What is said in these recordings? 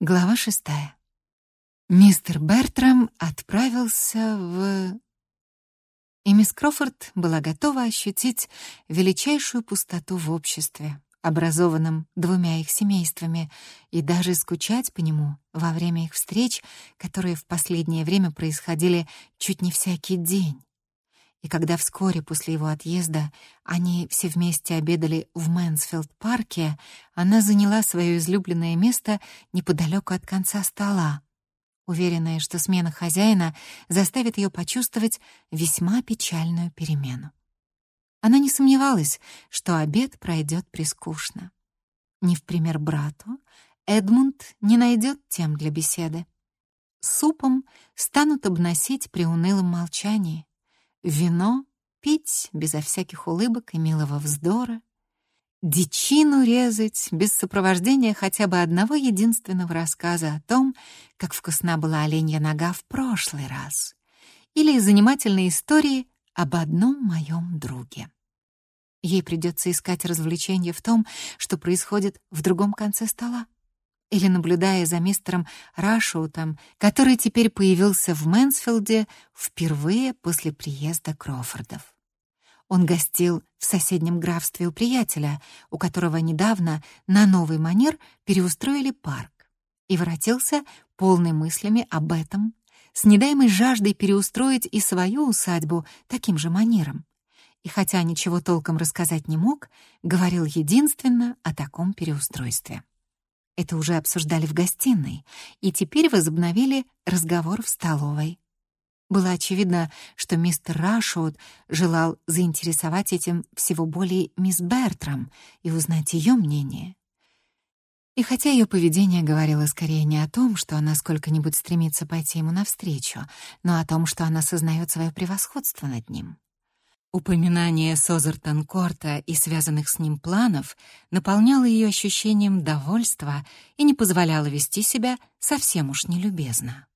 Глава шестая. Мистер Бертрам отправился в... И мисс Крофорд была готова ощутить величайшую пустоту в обществе, образованном двумя их семействами, и даже скучать по нему во время их встреч, которые в последнее время происходили чуть не всякий день. И когда вскоре после его отъезда они все вместе обедали в Мэнсфилд-парке, она заняла свое излюбленное место неподалеку от конца стола, уверенная, что смена хозяина заставит ее почувствовать весьма печальную перемену. Она не сомневалась, что обед пройдет прескучно. Не в пример брату, Эдмунд не найдет тем для беседы. Супом станут обносить при унылом молчании. Вино пить безо всяких улыбок и милого вздора, дичину резать без сопровождения хотя бы одного единственного рассказа о том, как вкусна была оленья нога в прошлый раз, или занимательной истории об одном моем друге. Ей придется искать развлечение в том, что происходит в другом конце стола или наблюдая за мистером Рашоутом, который теперь появился в Мэнсфилде впервые после приезда Крофордов. Он гостил в соседнем графстве у приятеля, у которого недавно на новый манер переустроили парк, и воротился полный мыслями об этом, с недаемой жаждой переустроить и свою усадьбу таким же манером. И хотя ничего толком рассказать не мог, говорил единственно о таком переустройстве. Это уже обсуждали в гостиной, и теперь возобновили разговор в столовой. Было очевидно, что мистер Рашоуд желал заинтересовать этим всего более мисс Бертрам и узнать ее мнение. И хотя ее поведение говорило скорее не о том, что она сколько-нибудь стремится пойти ему навстречу, но о том, что она сознает свое превосходство над ним. Упоминание Созертон-Корта и связанных с ним планов наполняло ее ощущением довольства и не позволяло вести себя совсем уж нелюбезно.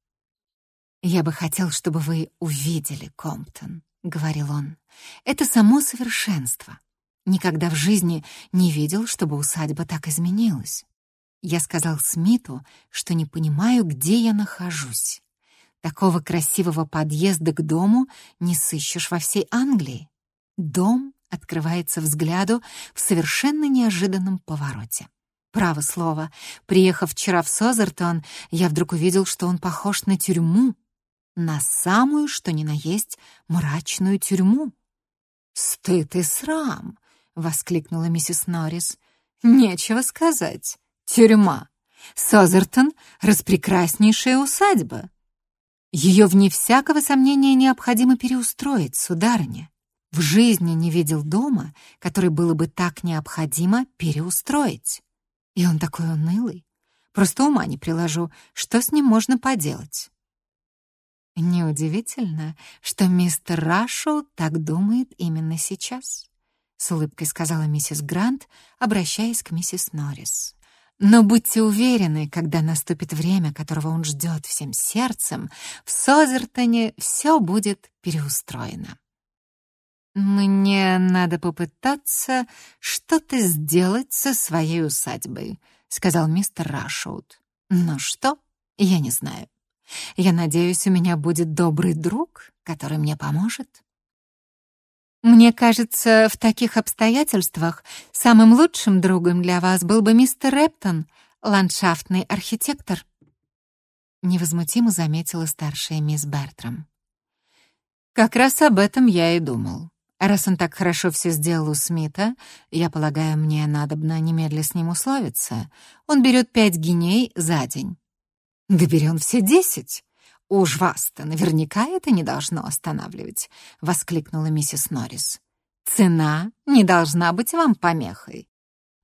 «Я бы хотел, чтобы вы увидели Комптон», — говорил он. «Это само совершенство. Никогда в жизни не видел, чтобы усадьба так изменилась. Я сказал Смиту, что не понимаю, где я нахожусь. Такого красивого подъезда к дому не сыщешь во всей Англии. Дом открывается взгляду в совершенно неожиданном повороте. Право слово, приехав вчера в Созертон, я вдруг увидел, что он похож на тюрьму, на самую, что ни на есть, мрачную тюрьму. «Стыд и срам!» — воскликнула миссис Норрис. «Нечего сказать. Тюрьма. Созертон — распрекраснейшая усадьба. Ее, вне всякого сомнения, необходимо переустроить, сударыня. В жизни не видел дома, который было бы так необходимо переустроить. И он такой унылый. Просто ума не приложу, что с ним можно поделать. Неудивительно, что мистер Рашел так думает именно сейчас, с улыбкой сказала миссис Грант, обращаясь к миссис Норрис. Но будьте уверены, когда наступит время, которого он ждет всем сердцем, в Созертоне все будет переустроено. «Мне надо попытаться что-то сделать со своей усадьбой», — сказал мистер Рашоуд. «Но что? Я не знаю. Я надеюсь, у меня будет добрый друг, который мне поможет». «Мне кажется, в таких обстоятельствах самым лучшим другом для вас был бы мистер Рептон, ландшафтный архитектор», — невозмутимо заметила старшая мисс Бертрам. «Как раз об этом я и думал. Раз он так хорошо все сделал у Смита, я полагаю, мне надобно немедля с ним условиться. Он берет пять гиней за день. Да бери он все десять. Уж вас-то наверняка это не должно останавливать, воскликнула миссис Норрис. Цена не должна быть вам помехой.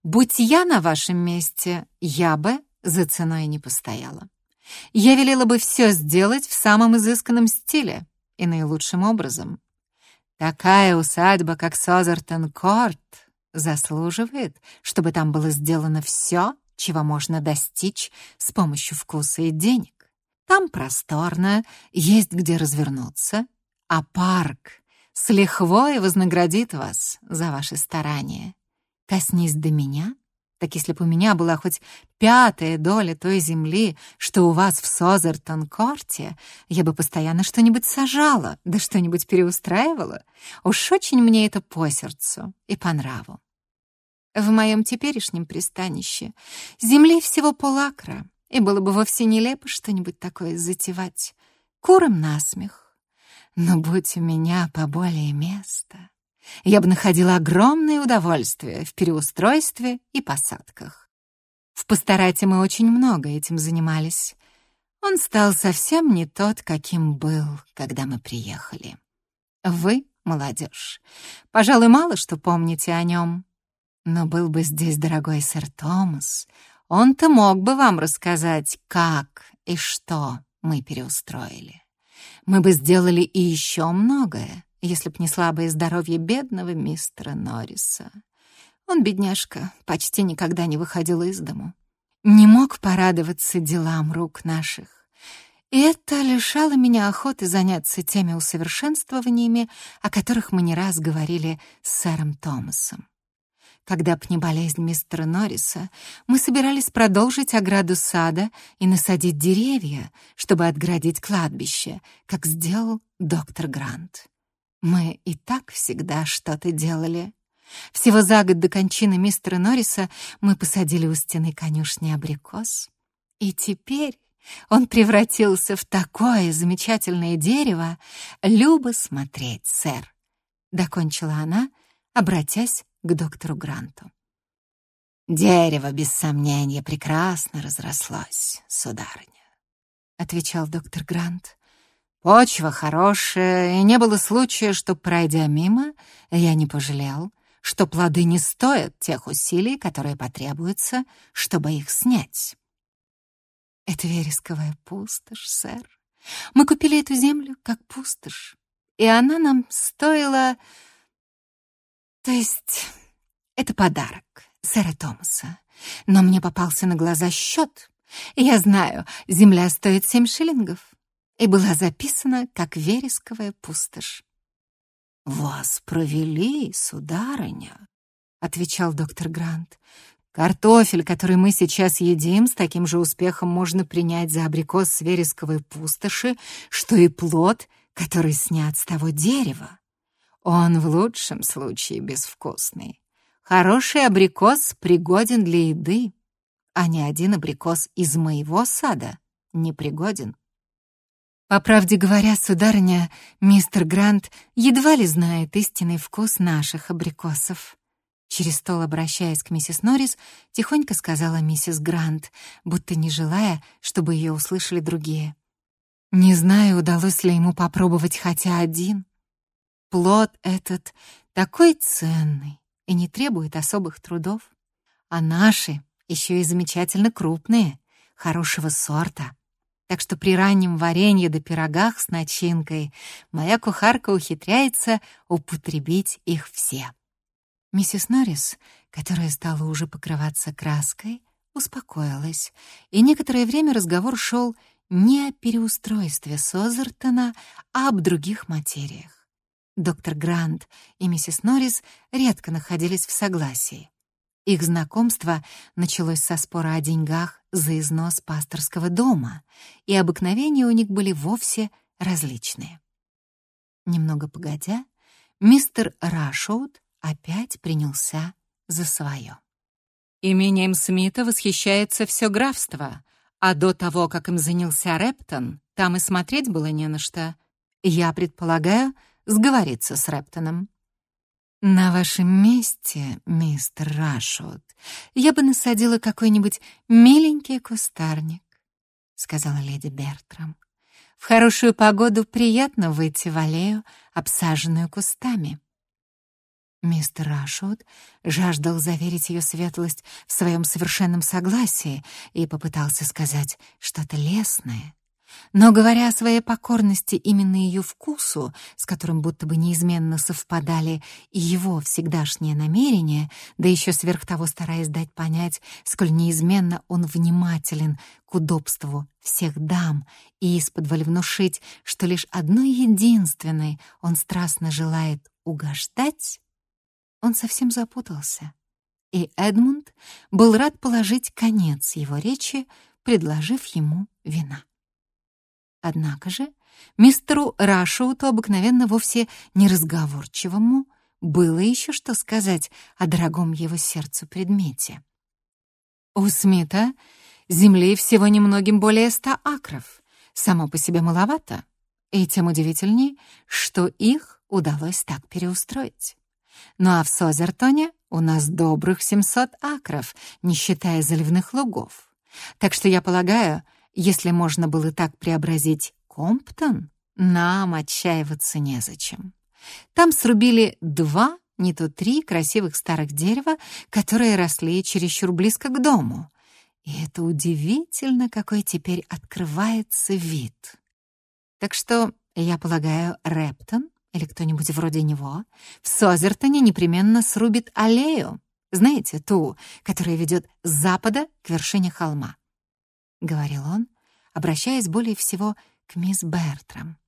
Будь я на вашем месте, я бы за ценой не постояла. Я велела бы все сделать в самом изысканном стиле и наилучшим образом. Такая усадьба, как Созертон-Корт, заслуживает, чтобы там было сделано все, чего можно достичь с помощью вкуса и денег. Там просторно, есть где развернуться, а парк с лихвой вознаградит вас за ваши старания. Коснись до меня, Так если бы у меня была хоть пятая доля той земли, что у вас в Созертон-корте, я бы постоянно что-нибудь сажала, да что-нибудь переустраивала. Уж очень мне это по сердцу и по нраву. В моем теперешнем пристанище земли всего полакра, и было бы вовсе нелепо что-нибудь такое затевать. Куром насмех. Но будь у меня поболее места, я бы находила огромное удовольствие в переустройстве и посадках. В пасторате мы очень много этим занимались. Он стал совсем не тот, каким был, когда мы приехали. Вы, молодежь, пожалуй, мало что помните о нем. Но был бы здесь дорогой сэр Томас, он-то мог бы вам рассказать, как и что мы переустроили. Мы бы сделали и еще многое, если б не слабое здоровье бедного мистера Норриса. Он, бедняжка, почти никогда не выходил из дому. Не мог порадоваться делам рук наших. И это лишало меня охоты заняться теми усовершенствованиями, о которых мы не раз говорили с сэром Томасом. Когда б не болезнь мистера Норриса, мы собирались продолжить ограду сада и насадить деревья, чтобы отградить кладбище, как сделал доктор Грант. Мы и так всегда что-то делали. Всего за год до кончины мистера Норриса мы посадили у стены конюшни абрикос. И теперь он превратился в такое замечательное дерево. Любо смотреть, сэр. Докончила она, обратясь к доктору Гранту. «Дерево, без сомнения, прекрасно разрослось, сударыня», — отвечал доктор Грант. Почва хорошая, и не было случая, что, пройдя мимо, я не пожалел, что плоды не стоят тех усилий, которые потребуются, чтобы их снять. Это вересковая пустошь, сэр. Мы купили эту землю как пустошь, и она нам стоила... То есть это подарок сэра Томаса. Но мне попался на глаза счет. Я знаю, земля стоит семь шиллингов и была записана как вересковая пустошь. «Вас провели, сударыня», — отвечал доктор Грант. «Картофель, который мы сейчас едим, с таким же успехом можно принять за абрикос с вересковой пустоши, что и плод, который снят с того дерева. Он в лучшем случае безвкусный. Хороший абрикос пригоден для еды, а ни один абрикос из моего сада не пригоден. По правде говоря, сударыня, мистер Грант едва ли знает истинный вкус наших абрикосов. Через стол, обращаясь к миссис Норрис, тихонько сказала миссис Грант, будто не желая, чтобы ее услышали другие. Не знаю, удалось ли ему попробовать хотя один. Плод этот такой ценный и не требует особых трудов. А наши еще и замечательно крупные, хорошего сорта. Так что при раннем варенье да пирогах с начинкой моя кухарка ухитряется употребить их все. Миссис Норрис, которая стала уже покрываться краской, успокоилась, и некоторое время разговор шел не о переустройстве Созертона, а об других материях. Доктор Грант и миссис Норрис редко находились в согласии. Их знакомство началось со спора о деньгах за износ пасторского дома, и обыкновения у них были вовсе различные. Немного погодя, мистер Рашоуд опять принялся за свое. Имением Смита восхищается все графство, а до того, как им занялся Рептон, там и смотреть было не на что. Я предполагаю сговориться с Рептоном. «На вашем месте, мистер Рашут, я бы насадила какой-нибудь миленький кустарник», — сказала леди Бертрам. «В хорошую погоду приятно выйти в аллею, обсаженную кустами». Мистер Рашут жаждал заверить ее светлость в своем совершенном согласии и попытался сказать что-то лесное, но, говоря о своей покорности именно ее вкусу, с которым будто бы неизменно совпадали и его всегдашние намерения, да еще сверх того стараясь дать понять, сколь неизменно он внимателен к удобству всех дам и из-под внушить, что лишь одной единственной он страстно желает угождать, он совсем запутался И Эдмунд был рад положить конец его речи, предложив ему вина. Однако же мистеру Рашоуту, обыкновенно вовсе неразговорчивому, было еще что сказать о дорогом его сердцу предмете. У Смита земли всего немногим более ста акров. Само по себе маловато, и тем удивительней, что их удалось так переустроить. Ну а в Созертоне у нас добрых 700 акров, не считая заливных лугов. Так что я полагаю, если можно было так преобразить Комптон, нам отчаиваться незачем. Там срубили два, не то три красивых старых дерева, которые росли чересчур близко к дому. И это удивительно, какой теперь открывается вид. Так что, я полагаю, Рептон или кто-нибудь вроде него в Созертоне непременно срубит аллею, знаете, ту, которая ведет с запада к вершине холма. Говорил он, обращаясь более всего к мисс Бертрам.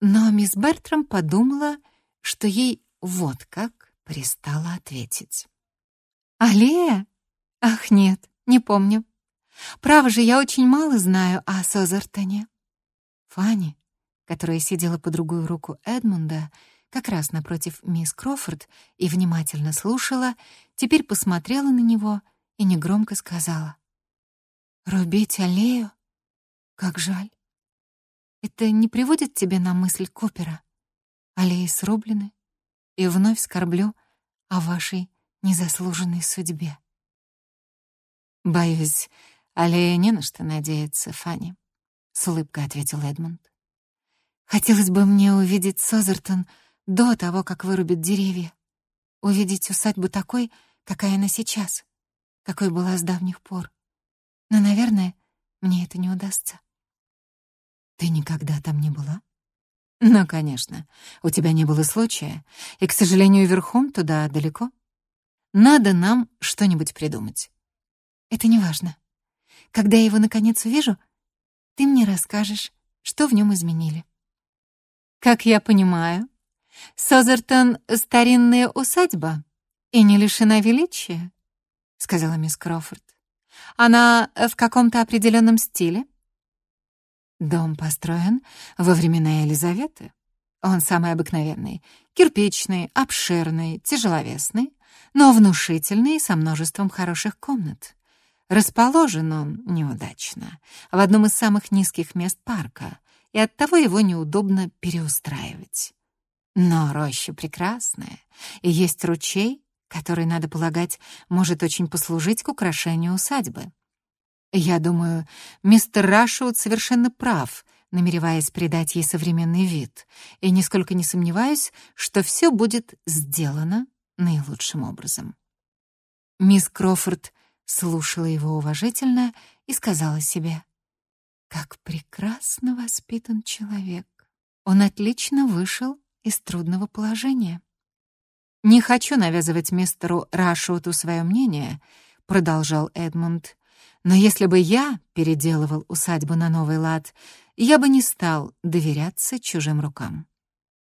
Но мисс Бертрам подумала, что ей вот как пристало ответить. «Аллея? Ах, нет, не помню. Право же, я очень мало знаю о Созертоне». Фанни, которая сидела по другую руку Эдмунда, как раз напротив мисс Крофорд, и внимательно слушала, теперь посмотрела на него и негромко сказала. «Рубить аллею? Как жаль. Это не приводит тебе на мысль Копера? Аллеи срублены, и вновь скорблю о вашей незаслуженной судьбе». «Боюсь, аллея не на что надеяться, Фанни», — с улыбкой ответил Эдмунд. Хотелось бы мне увидеть Созертон до того, как вырубят деревья. Увидеть усадьбу такой, какая она сейчас, какой была с давних пор. Но, наверное, мне это не удастся. Ты никогда там не была? Ну, конечно. У тебя не было случая, и, к сожалению, верхом туда далеко. Надо нам что-нибудь придумать. Это не важно. Когда я его наконец увижу, ты мне расскажешь, что в нем изменили. Как я понимаю, Созертон — старинная усадьба и не лишена величия, — сказала мисс Крофорд. Она в каком-то определенном стиле? Дом построен во времена Елизаветы. Он самый обыкновенный, кирпичный, обширный, тяжеловесный, но внушительный, со множеством хороших комнат. Расположен он неудачно, в одном из самых низких мест парка, и оттого его неудобно переустраивать. Но роща прекрасная, и есть ручей, который, надо полагать, может очень послужить к украшению усадьбы. Я думаю, мистер Рашwood совершенно прав, намереваясь придать ей современный вид, и нисколько не сомневаюсь, что все будет сделано наилучшим образом. Мисс Крофорд слушала его уважительно и сказала себе — как прекрасно воспитан человек. Он отлично вышел из трудного положения. «Не хочу навязывать мистеру Рашуту свое мнение», — продолжал Эдмунд. «Но если бы я переделывал усадьбу на новый лад, я бы не стал доверяться чужим рукам.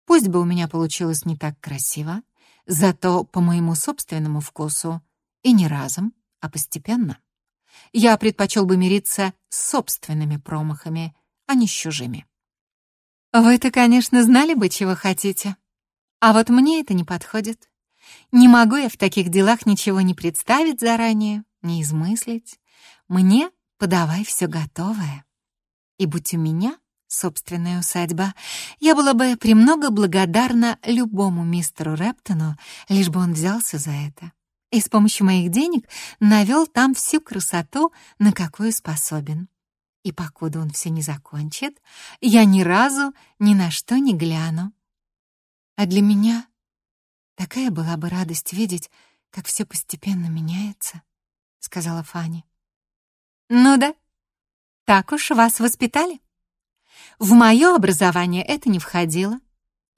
Пусть бы у меня получилось не так красиво, зато по моему собственному вкусу, и не разом, а постепенно. Я предпочел бы мириться с собственными промахами, а не с чужими. Вы-то, конечно, знали бы, чего хотите. А вот мне это не подходит. Не могу я в таких делах ничего не представить заранее, не измыслить. Мне подавай все готовое. И будь у меня собственная усадьба, я была бы премного благодарна любому мистеру Рептону, лишь бы он взялся за это и с помощью моих денег навел там всю красоту, на какую способен. И покуда он все не закончит, я ни разу ни на что не гляну. А для меня такая была бы радость видеть, как все постепенно меняется, — сказала Фанни. Ну да, так уж вас воспитали. В мое образование это не входило.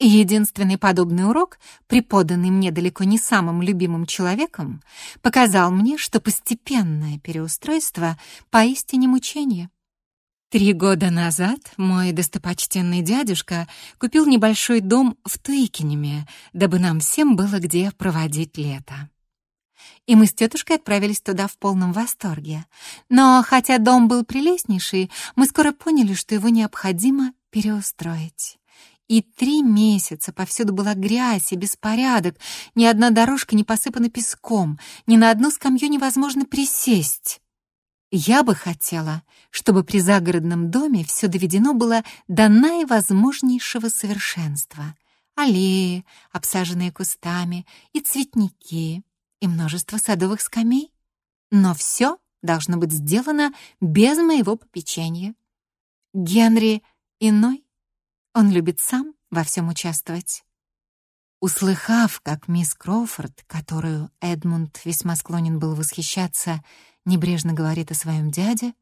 Единственный подобный урок, преподанный мне далеко не самым любимым человеком, показал мне, что постепенное переустройство поистине мучение. Три года назад мой достопочтенный дядюшка купил небольшой дом в Туикинеме, дабы нам всем было где проводить лето. и мы с тетушкой отправились туда в полном восторге. Но хотя дом был прелестнейший, мы скоро поняли, что его необходимо переустроить. И три месяца повсюду была грязь и беспорядок, ни одна дорожка не посыпана песком, ни на одну скамью невозможно присесть. Я бы хотела, чтобы при загородном доме все доведено было до наивозможнейшего совершенства. Аллеи, обсаженные кустами, и цветники, и множество садовых скамей. Но все должно быть сделано без моего попечения. Генри иной он любит сам во всем участвовать. Услыхав, как мисс Кроуфорд, которую Эдмунд весьма склонен был восхищаться, небрежно говорит о своем дяде,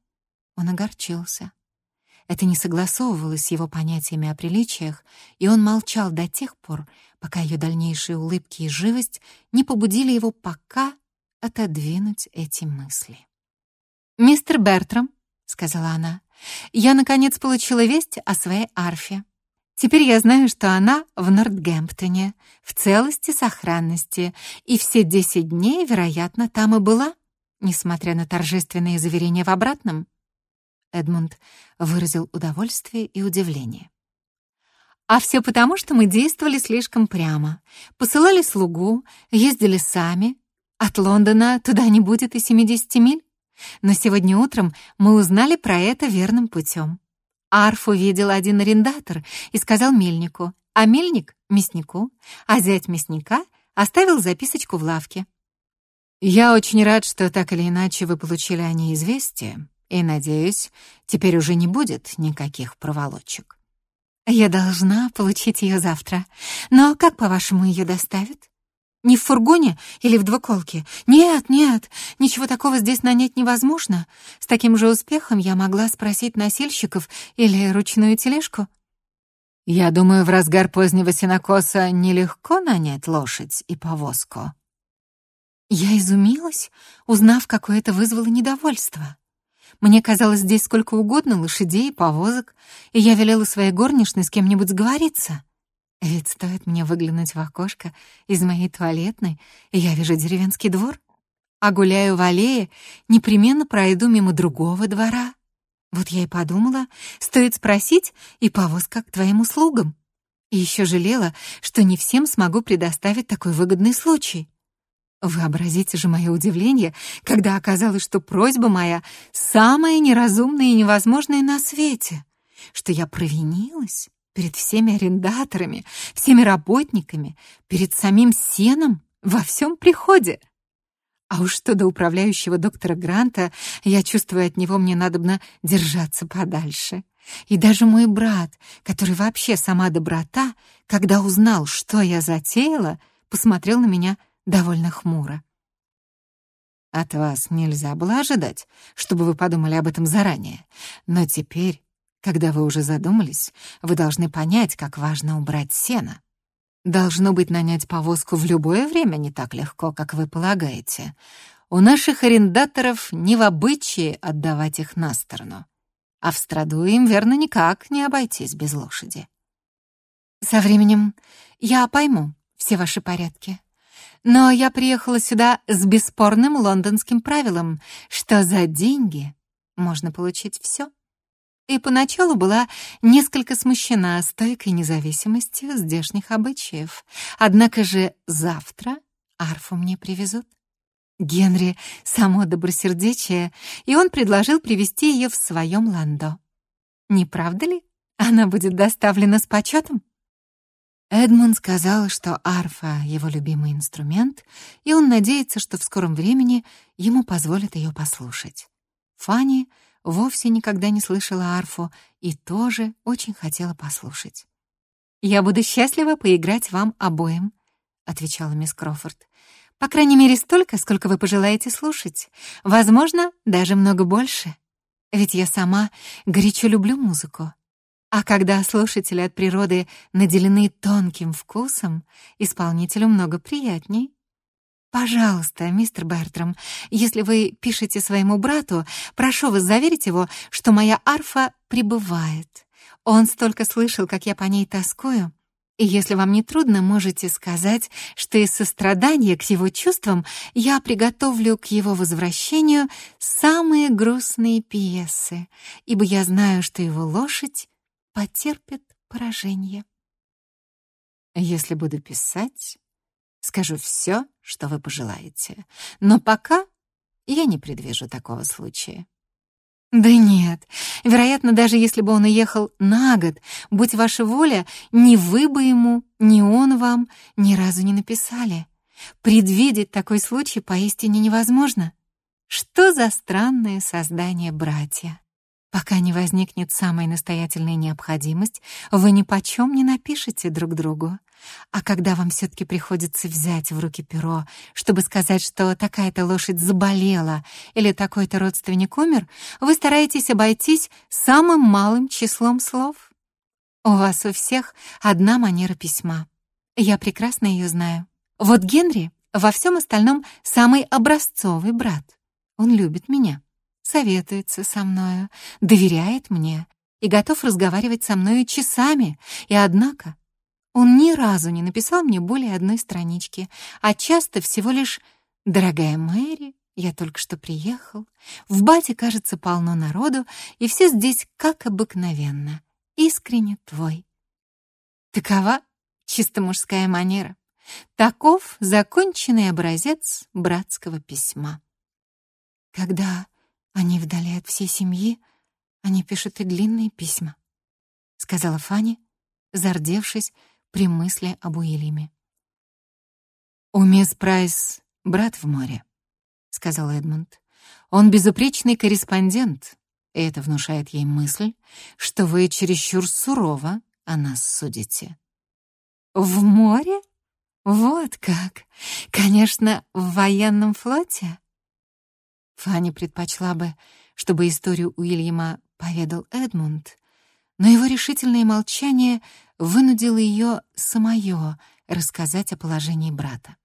он огорчился. Это не согласовывалось с его понятиями о приличиях, и он молчал до тех пор, пока ее дальнейшие улыбки и живость не побудили его пока отодвинуть эти мысли. «Мистер Бертрам», — сказала она, — «я, наконец, получила весть о своей арфе. Теперь я знаю, что она в Нортгемптоне, в целости, сохранности, и все десять дней, вероятно, там и была, несмотря на торжественные заверения в обратном. Эдмунд выразил удовольствие и удивление. А все потому, что мы действовали слишком прямо. Посылали слугу, ездили сами. От Лондона туда не будет и 70 миль. Но сегодня утром мы узнали про это верным путем. Арфу видел один арендатор и сказал мельнику, а мельник — мяснику, а зять мясника оставил записочку в лавке. «Я очень рад, что так или иначе вы получили о ней известие, и, надеюсь, теперь уже не будет никаких проволочек». «Я должна получить ее завтра. Но как, по-вашему, ее доставят?» Не в фургоне или в двуколке? Нет, нет, ничего такого здесь нанять невозможно. С таким же успехом я могла спросить носильщиков или ручную тележку. Я думаю, в разгар позднего сенокоса нелегко нанять лошадь и повозку. Я изумилась, узнав, какое это вызвало недовольство. Мне казалось, здесь сколько угодно лошадей и повозок, и я велела своей горничной с кем-нибудь сговориться. Ведь стоит мне выглянуть в окошко из моей туалетной, и я вижу деревенский двор. А гуляю в аллее, непременно пройду мимо другого двора. Вот я и подумала, стоит спросить, и повозка к твоим услугам. И еще жалела, что не всем смогу предоставить такой выгодный случай. Вообразите же мое удивление, когда оказалось, что просьба моя самая неразумная и невозможная на свете, что я провинилась перед всеми арендаторами, всеми работниками, перед самим Сеном во всем приходе. А уж что до управляющего доктора Гранта, я чувствую, от него мне надобно держаться подальше. И даже мой брат, который вообще сама доброта, когда узнал, что я затеяла, посмотрел на меня довольно хмуро. От вас нельзя было ожидать, чтобы вы подумали об этом заранее. Но теперь когда вы уже задумались, вы должны понять, как важно убрать сено. Должно быть, нанять повозку в любое время не так легко, как вы полагаете. У наших арендаторов не в обычае отдавать их на сторону. А в страду им, верно, никак не обойтись без лошади. Со временем я пойму все ваши порядки. Но я приехала сюда с бесспорным лондонским правилом, что за деньги можно получить все и поначалу была несколько смущена стойкой независимостью здешних обычаев. Однако же завтра арфу мне привезут. Генри — само добросердечие, и он предложил привезти ее в своем ландо. Не правда ли? Она будет доставлена с почетом. Эдмунд сказал, что арфа — его любимый инструмент, и он надеется, что в скором времени ему позволят ее послушать. Фанни — вовсе никогда не слышала арфу и тоже очень хотела послушать. «Я буду счастлива поиграть вам обоим», — отвечала мисс Крофорд. «По крайней мере, столько, сколько вы пожелаете слушать. Возможно, даже много больше. Ведь я сама горячо люблю музыку. А когда слушатели от природы наделены тонким вкусом, исполнителю много приятней. «Пожалуйста, мистер Бертрам, если вы пишете своему брату, прошу вас заверить его, что моя арфа прибывает. Он столько слышал, как я по ней тоскую. И если вам не трудно, можете сказать, что из сострадания к его чувствам я приготовлю к его возвращению самые грустные пьесы, ибо я знаю, что его лошадь потерпит поражение. Если буду писать, скажу все, что вы пожелаете. Но пока я не предвижу такого случая. Да нет, вероятно, даже если бы он уехал на год, будь ваша воля, ни вы бы ему, ни он вам ни разу не написали. Предвидеть такой случай поистине невозможно. Что за странное создание братья? Пока не возникнет самая настоятельная необходимость, вы ни почем не напишете друг другу. А когда вам все-таки приходится взять в руки перо, чтобы сказать, что такая-то лошадь заболела или такой-то родственник умер, вы стараетесь обойтись самым малым числом слов. У вас у всех одна манера письма. Я прекрасно ее знаю. Вот Генри во всем остальном самый образцовый брат. Он любит меня советуется со мною, доверяет мне и готов разговаривать со мною часами. И однако он ни разу не написал мне более одной странички, а часто всего лишь «Дорогая Мэри, я только что приехал. В бате, кажется, полно народу, и все здесь как обыкновенно. Искренне твой». Такова чисто мужская манера. Таков законченный образец братского письма. Когда они вдали от всей семьи, они пишут и длинные письма, сказала Фанни, зардевшись при мысли об Уильяме. У мисс Прайс брат в море, сказал Эдмунд. Он безупречный корреспондент, и это внушает ей мысль, что вы чересчур сурово о нас судите. В море? Вот как. Конечно, в военном флоте. Фанни предпочла бы, чтобы историю Уильяма поведал Эдмунд, но его решительное молчание вынудило ее самое рассказать о положении брата.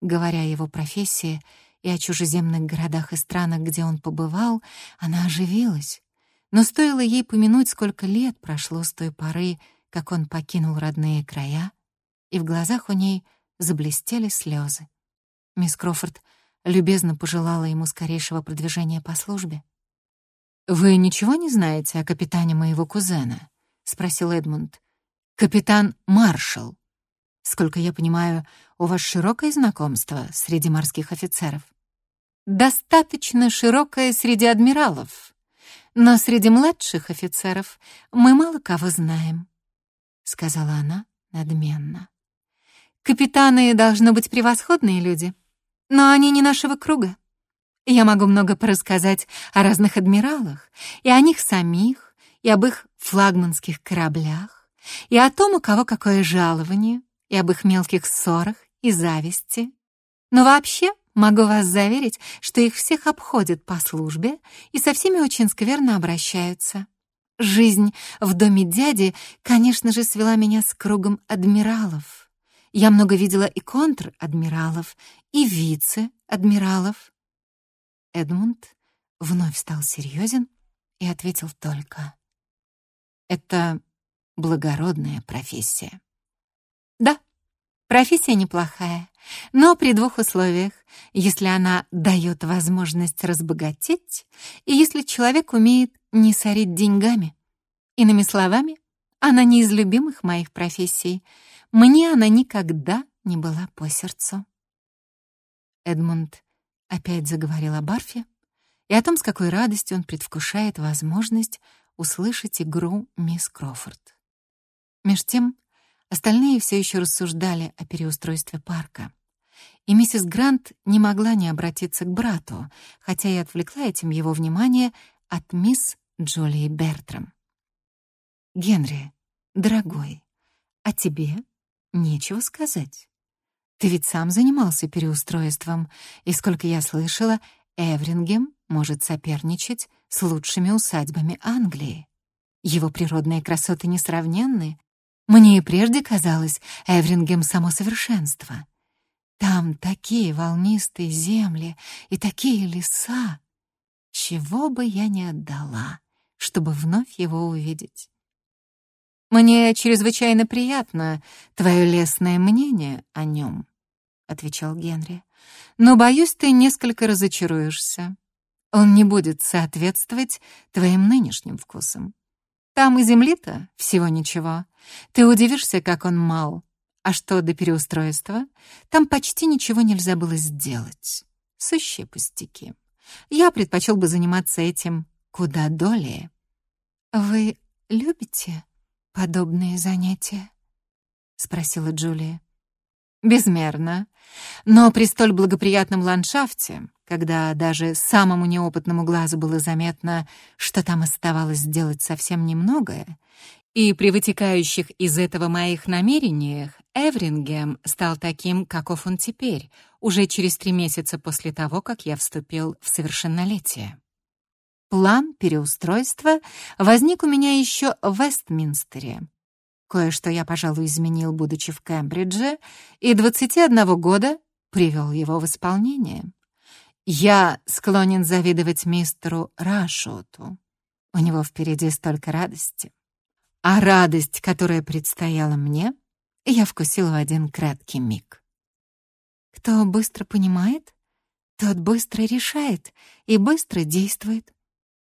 Говоря о его профессии и о чужеземных городах и странах, где он побывал, она оживилась. Но стоило ей помянуть, сколько лет прошло с той поры, как он покинул родные края, и в глазах у ней заблестели слезы. Мисс Крофорд любезно пожелала ему скорейшего продвижения по службе. «Вы ничего не знаете о капитане моего кузена?» — спросил Эдмунд. «Капитан Маршал. Сколько я понимаю, у вас широкое знакомство среди морских офицеров?» «Достаточно широкое среди адмиралов, но среди младших офицеров мы мало кого знаем», — сказала она надменно. «Капитаны должны быть превосходные люди». Но они не нашего круга. Я могу много порассказать о разных адмиралах, и о них самих, и об их флагманских кораблях, и о том, у кого какое жалование, и об их мелких ссорах и зависти. Но вообще могу вас заверить, что их всех обходят по службе и со всеми очень скверно обращаются. Жизнь в доме дяди, конечно же, свела меня с кругом адмиралов. Я много видела и контр-адмиралов, и вице-адмиралов. Эдмунд вновь стал серьезен и ответил только. Это благородная профессия. Да, профессия неплохая, но при двух условиях. Если она дает возможность разбогатеть, и если человек умеет не сорить деньгами. Иными словами, она не из любимых моих профессий — мне она никогда не была по сердцу. Эдмунд опять заговорил о Барфе и о том, с какой радостью он предвкушает возможность услышать игру мисс Крофорд. Меж тем, остальные все еще рассуждали о переустройстве парка. И миссис Грант не могла не обратиться к брату, хотя и отвлекла этим его внимание от мисс Джолии Бертрам. «Генри, дорогой, а тебе Нечего сказать. Ты ведь сам занимался переустройством, и, сколько я слышала, Эврингем может соперничать с лучшими усадьбами Англии. Его природные красоты несравненны. Мне и прежде казалось Эврингем — само совершенство. Там такие волнистые земли и такие леса. Чего бы я не отдала, чтобы вновь его увидеть. Мне чрезвычайно приятно твое лестное мнение о нем, отвечал Генри. Но боюсь, ты несколько разочаруешься. Он не будет соответствовать твоим нынешним вкусам. Там и земли-то всего ничего. Ты удивишься, как он мал. А что до переустройства? Там почти ничего нельзя было сделать. Сущие пустяки. Я предпочел бы заниматься этим куда долее. Вы любите подобные занятия? спросила Джулия. Безмерно. Но при столь благоприятном ландшафте, когда даже самому неопытному глазу было заметно, что там оставалось сделать совсем немногое, и при вытекающих из этого моих намерениях Эврингем стал таким, каков он теперь, уже через три месяца после того, как я вступил в совершеннолетие. План переустройства возник у меня еще в Вестминстере. Кое-что я, пожалуй, изменил, будучи в Кембридже, и 21 года привел его в исполнение. Я склонен завидовать мистеру Рашоту. У него впереди столько радости. А радость, которая предстояла мне, я вкусил в один краткий миг. Кто быстро понимает, тот быстро решает и быстро действует,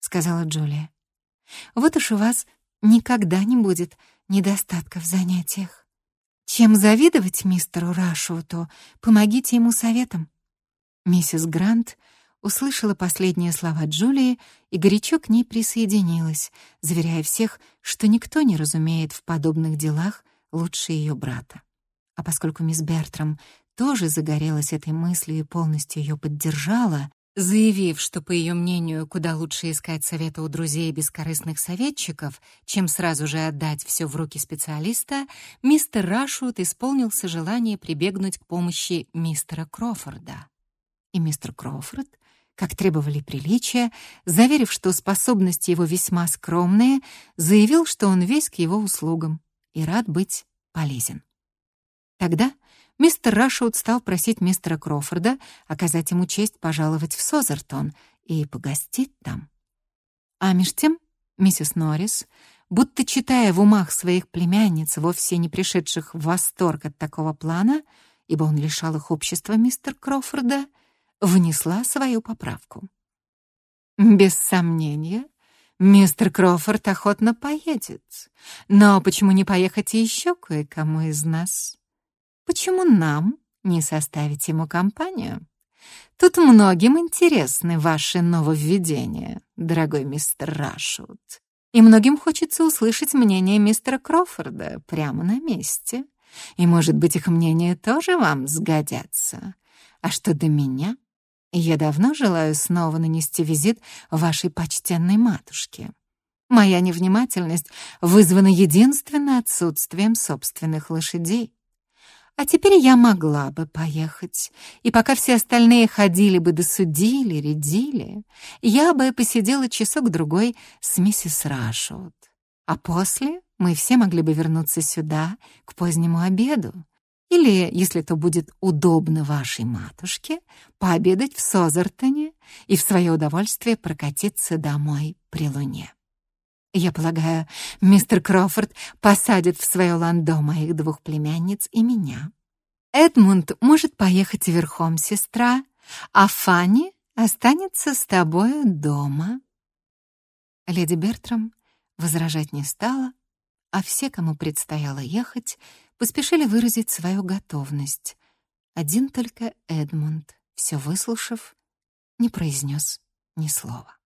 сказала Джулия. Вот уж у вас никогда не будет недостатка в занятиях. Чем завидовать мистеру Рашуту, помогите ему советом. Миссис Грант услышала последние слова Джулии и горячо к ней присоединилась, заверяя всех, что никто не разумеет в подобных делах лучше ее брата. А поскольку мисс Бертрам тоже загорелась этой мыслью и полностью ее поддержала, заявив, что, по ее мнению, куда лучше искать совета у друзей бескорыстных советчиков, чем сразу же отдать все в руки специалиста, мистер Рашут исполнился желание прибегнуть к помощи мистера Крофорда. И мистер Крофорд как требовали приличия, заверив, что способности его весьма скромные, заявил, что он весь к его услугам и рад быть полезен. Тогда мистер Рашоуд стал просить мистера Крофорда оказать ему честь пожаловать в Созертон и погостить там. А меж тем миссис Норрис, будто читая в умах своих племянниц, вовсе не пришедших в восторг от такого плана, ибо он лишал их общества мистер Крофорда, внесла свою поправку. Без сомнения, мистер Крофорд охотно поедет. Но почему не поехать еще кое-кому из нас? Почему нам не составить ему компанию? Тут многим интересны ваши нововведения, дорогой мистер Рашут. И многим хочется услышать мнение мистера Крофорда прямо на месте. И, может быть, их мнения тоже вам сгодятся. А что до меня, я давно желаю снова нанести визит вашей почтенной матушке. Моя невнимательность вызвана единственно отсутствием собственных лошадей. А теперь я могла бы поехать, и пока все остальные ходили бы досудили, рядили, я бы посидела часок-другой с миссис Рашут. А после мы все могли бы вернуться сюда к позднему обеду, или, если то будет удобно вашей матушке, пообедать в Созертоне и в свое удовольствие прокатиться домой при луне. Я полагаю, мистер Крофорд посадит в свое ландо моих двух племянниц и меня. Эдмунд может поехать верхом, сестра, а Фанни останется с тобою дома. Леди Бертрам возражать не стала, а все, кому предстояло ехать, поспешили выразить свою готовность. Один только Эдмунд, все выслушав, не произнес ни слова.